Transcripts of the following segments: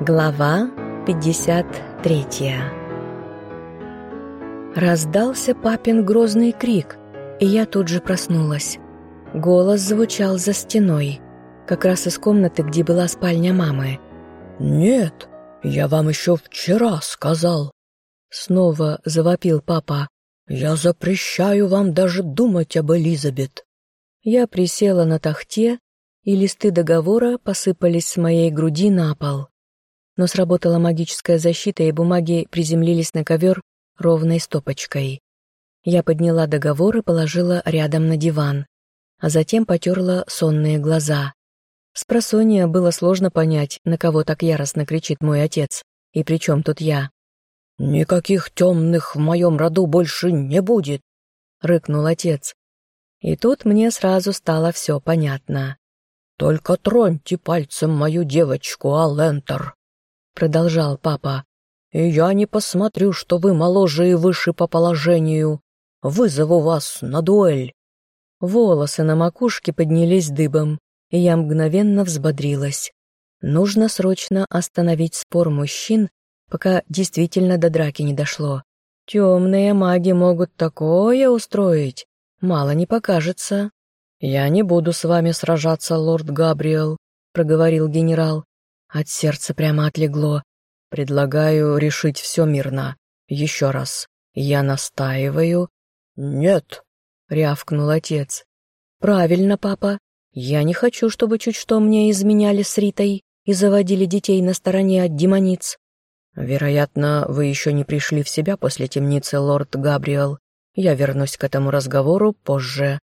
Глава 53 Раздался папин грозный крик, и я тут же проснулась. Голос звучал за стеной, как раз из комнаты, где была спальня мамы. «Нет, я вам еще вчера сказал!» Снова завопил папа. «Я запрещаю вам даже думать об Элизабет!» Я присела на тахте, и листы договора посыпались с моей груди на пол но сработала магическая защита, и бумаги приземлились на ковер ровной стопочкой. Я подняла договор и положила рядом на диван, а затем потерла сонные глаза. С просонья было сложно понять, на кого так яростно кричит мой отец, и при чем тут я. «Никаких темных в моем роду больше не будет», — рыкнул отец. И тут мне сразу стало все понятно. «Только троньте пальцем мою девочку, Алентер продолжал папа. «И я не посмотрю, что вы моложе и выше по положению. Вызову вас на дуэль». Волосы на макушке поднялись дыбом, и я мгновенно взбодрилась. Нужно срочно остановить спор мужчин, пока действительно до драки не дошло. Темные маги могут такое устроить, мало не покажется. «Я не буду с вами сражаться, лорд Габриэл», — проговорил генерал. От сердца прямо отлегло. Предлагаю решить все мирно. Еще раз. Я настаиваю. Нет, рявкнул отец. Правильно, папа. Я не хочу, чтобы чуть что мне изменяли с Ритой и заводили детей на стороне от демониц. Вероятно, вы еще не пришли в себя после темницы, лорд Габриэл. Я вернусь к этому разговору позже,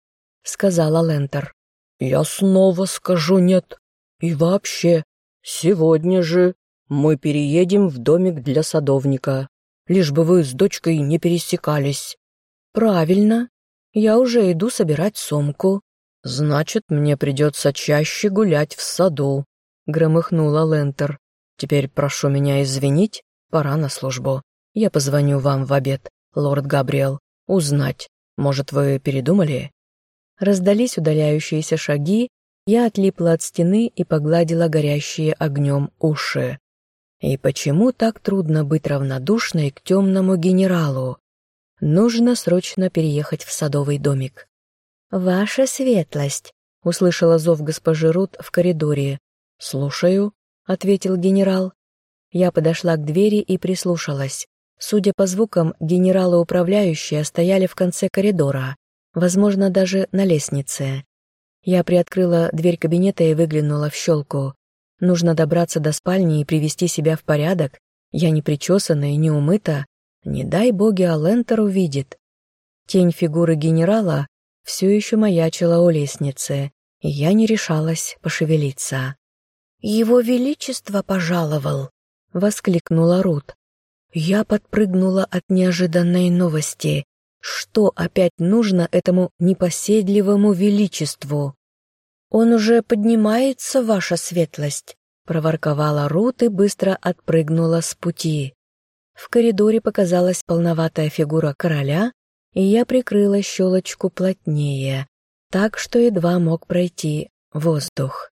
сказала Лентер. Я снова скажу нет. И вообще, «Сегодня же мы переедем в домик для садовника, лишь бы вы с дочкой не пересекались». «Правильно. Я уже иду собирать сумку». «Значит, мне придется чаще гулять в саду», — громыхнула Лентер. «Теперь прошу меня извинить, пора на службу. Я позвоню вам в обед, лорд Габриэл, узнать, может, вы передумали?» Раздались удаляющиеся шаги, я отлипла от стены и погладила горящие огнем уши. И почему так трудно быть равнодушной к темному генералу? Нужно срочно переехать в садовый домик. «Ваша светлость», — услышала зов госпожи Рут в коридоре. «Слушаю», — ответил генерал. Я подошла к двери и прислушалась. Судя по звукам, генералы-управляющие стояли в конце коридора, возможно, даже на лестнице. Я приоткрыла дверь кабинета и выглянула в щелку. Нужно добраться до спальни и привести себя в порядок. Я не причесана и не умыта. Не дай боги, Алентер увидит. Тень фигуры генерала все еще маячила у лестницы, и я не решалась пошевелиться. «Его Величество пожаловал!» — воскликнула Рут. Я подпрыгнула от неожиданной новости. Что опять нужно этому непоседливому величеству? «Он уже поднимается, ваша светлость», — проворковала Рут и быстро отпрыгнула с пути. В коридоре показалась полноватая фигура короля, и я прикрыла щелочку плотнее, так что едва мог пройти воздух.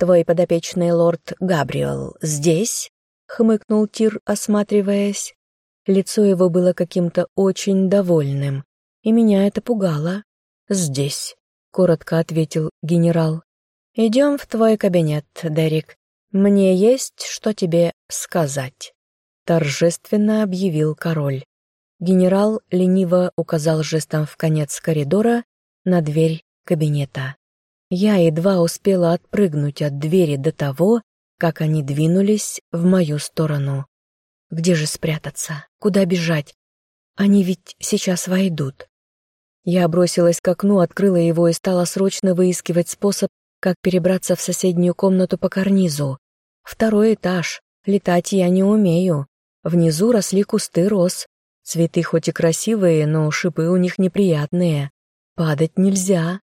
«Твой подопечный лорд Габриэл здесь?» — хмыкнул Тир, осматриваясь. Лицо его было каким-то очень довольным, и меня это пугало. «Здесь», — коротко ответил генерал. «Идем в твой кабинет, Дерек. Мне есть что тебе сказать», — торжественно объявил король. Генерал лениво указал жестом в конец коридора на дверь кабинета. Я едва успела отпрыгнуть от двери до того, как они двинулись в мою сторону. Где же спрятаться? Куда бежать? Они ведь сейчас войдут. Я бросилась к окну, открыла его и стала срочно выискивать способ, как перебраться в соседнюю комнату по карнизу. Второй этаж. Летать я не умею. Внизу росли кусты роз. Цветы хоть и красивые, но шипы у них неприятные. Падать нельзя.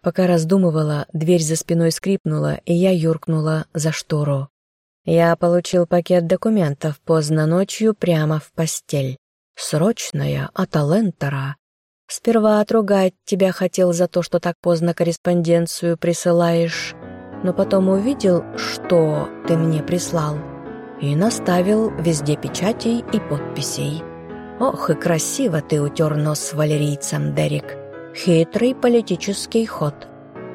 Пока раздумывала, дверь за спиной скрипнула, и я юркнула за штору. Я получил пакет документов поздно ночью прямо в постель. Срочная, от Алентера. Сперва отругать тебя хотел за то, что так поздно корреспонденцию присылаешь, но потом увидел, что ты мне прислал. и наставил везде печатей и подписей. Ох, и красиво ты утер нос валерийцам, Дерек. Хитрый политический ход.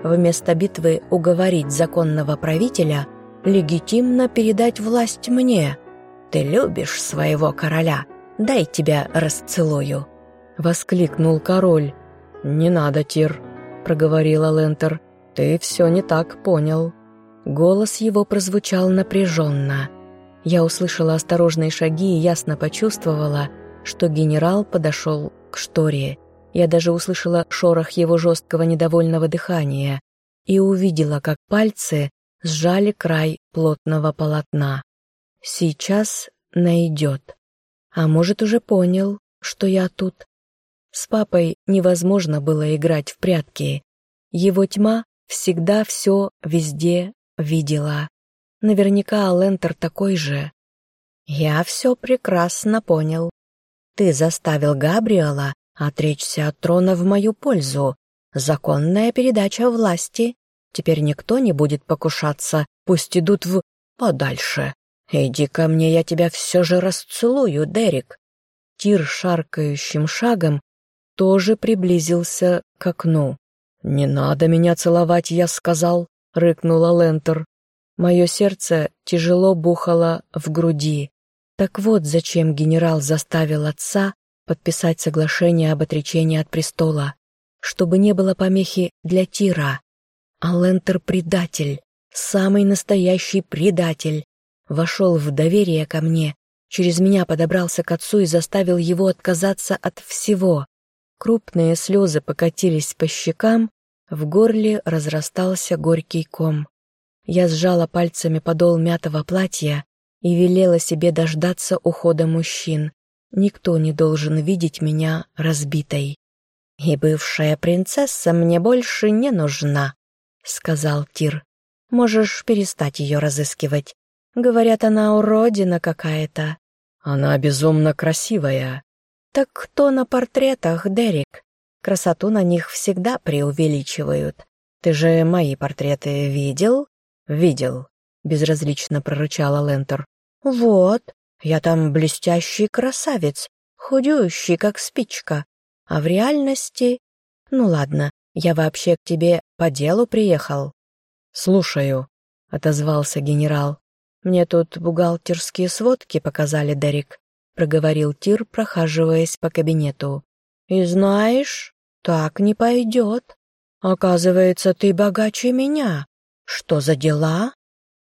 Вместо битвы уговорить законного правителя легитимно передать власть мне. Ты любишь своего короля. Дай тебя расцелую. Воскликнул король. «Не надо, Тир», — проговорила Лентер. «Ты все не так понял». Голос его прозвучал напряженно. Я услышала осторожные шаги и ясно почувствовала, что генерал подошел к шторе. Я даже услышала шорох его жесткого недовольного дыхания и увидела, как пальцы сжали край плотного полотна. Сейчас найдет. А может, уже понял, что я тут. С папой невозможно было играть в прятки. Его тьма всегда все везде видела. Наверняка Лентер такой же. Я все прекрасно понял. Ты заставил Габриэла отречься от трона в мою пользу. Законная передача власти. Теперь никто не будет покушаться, пусть идут в... подальше. Иди ко мне, я тебя все же расцелую, Дерек. Тир шаркающим шагом тоже приблизился к окну. «Не надо меня целовать», — я сказал, — рыкнула Лентер. Мое сердце тяжело бухало в груди. Так вот, зачем генерал заставил отца подписать соглашение об отречении от престола, чтобы не было помехи для Тира. А Лентер предатель, самый настоящий предатель, вошел в доверие ко мне, через меня подобрался к отцу и заставил его отказаться от всего. Крупные слезы покатились по щекам, в горле разрастался горький ком. Я сжала пальцами подол мятого платья и велела себе дождаться ухода мужчин. Никто не должен видеть меня разбитой. «И бывшая принцесса мне больше не нужна», — сказал Тир. «Можешь перестать ее разыскивать. Говорят, она уродина какая-то». «Она безумно красивая», так кто на портретах, Дерек? Красоту на них всегда преувеличивают. Ты же мои портреты видел? Видел, безразлично прорычала Лентер. Вот, я там блестящий красавец, худеющий, как спичка. А в реальности... Ну ладно, я вообще к тебе по делу приехал. Слушаю, отозвался генерал. Мне тут бухгалтерские сводки показали, Дерек. — проговорил Тир, прохаживаясь по кабинету. «И знаешь, так не пойдет. Оказывается, ты богаче меня. Что за дела?»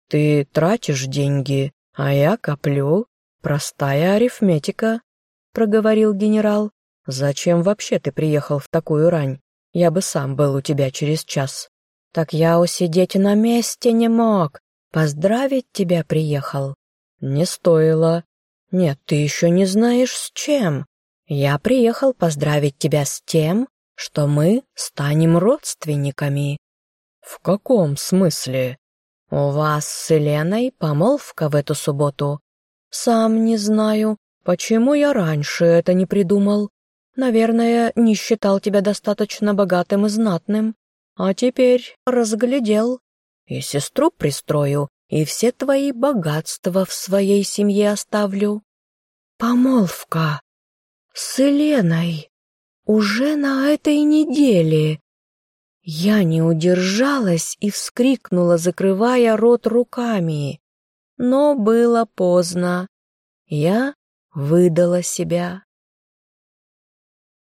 «Ты тратишь деньги, а я коплю. Простая арифметика», — проговорил генерал. «Зачем вообще ты приехал в такую рань? Я бы сам был у тебя через час». «Так я усидеть на месте не мог. Поздравить тебя приехал». «Не стоило. «Нет, ты еще не знаешь с чем. Я приехал поздравить тебя с тем, что мы станем родственниками». «В каком смысле?» «У вас с Еленой помолвка в эту субботу. Сам не знаю, почему я раньше это не придумал. Наверное, не считал тебя достаточно богатым и знатным. А теперь разглядел. И сестру пристрою, и все твои богатства в своей семье оставлю. Помолвка с Еленой уже на этой неделе. Я не удержалась и вскрикнула, закрывая рот руками. Но было поздно. Я выдала себя.